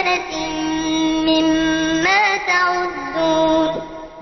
أَلْفَ سَنَةٍ مِّمَّا